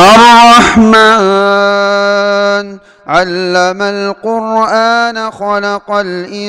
الرحمن علم القرآن خلق الإنسان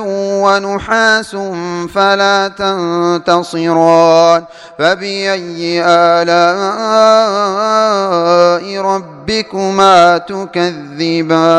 ونحاس فلا تنتصران فبأي آلاء ربكما تكذبان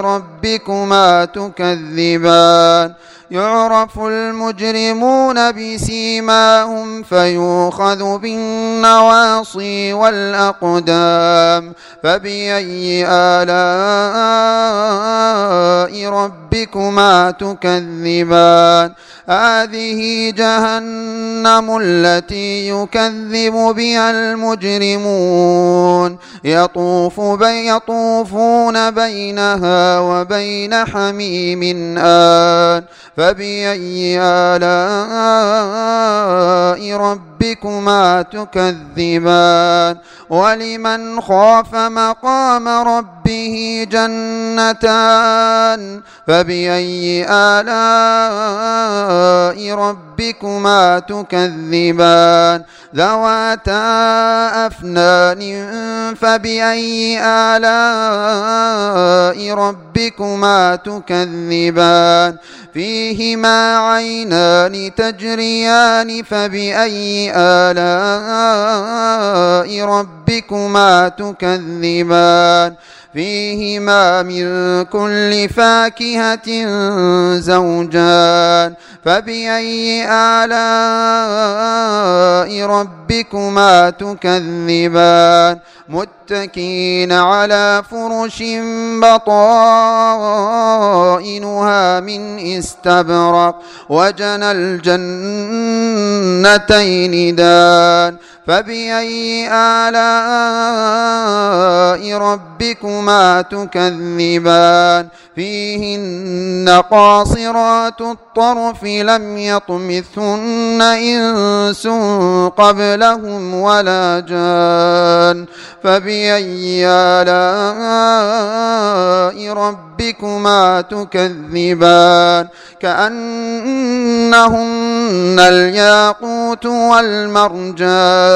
ربكما تكذبان. يعرف المجرمون بسيماهم فيوخذ بالنواصي والأقدام. فبأي آلاء ربكما تكذبان. هذه جهنم التي يكذب بها المجرمون. يطوف بي يطوفون بينها وبين حميم آن. فبأي آلاء ربكما تكذبان؟ ولمن خاف مقام ربه جنتان؟ فبأي آلاء ربكما تكذبان؟ ذواتا أفنان فبأي آلاء ربكما تكذبان؟ فيهما عينان تجريان فبأي آلاء ربكما تكذبان. فيهما من كل فاكهة زوجان. فبأي آلاء ربكما تكذبان؟ متكين على فرش بطائنها من استبرق. وجنى الجنتين دان. فبأي آلاء ربكما تكذبان فيهن قاصرات الطرف لم يطمثن إنس قبلهم ولا جان فبأي آلاء ربكما تكذبان كأنهن الياقوت والمرجان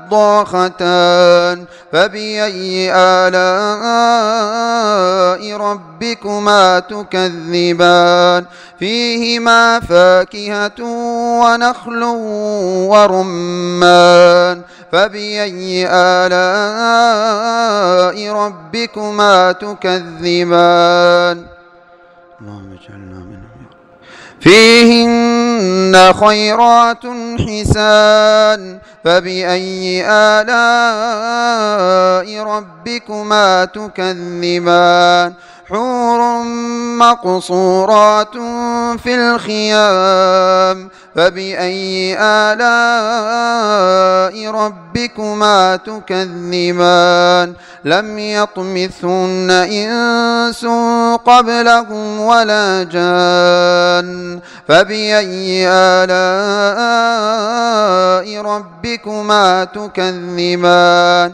نضاختان فبأي آلاء ربكما تكذبان؟ فيهما فاكهة ونخل ورمان. فبأي آلاء ربكما تكذبان؟ اللهم اجعلنا فيهن خيرات حسان فبأي آلاء ربكما تكذبان حور مقصورات في الخيام فبأي آلاء ربكما تكذبان؟ لم يطمثن إنس قبلهم ولا جان. فبأي آلاء ربكما تكذبان؟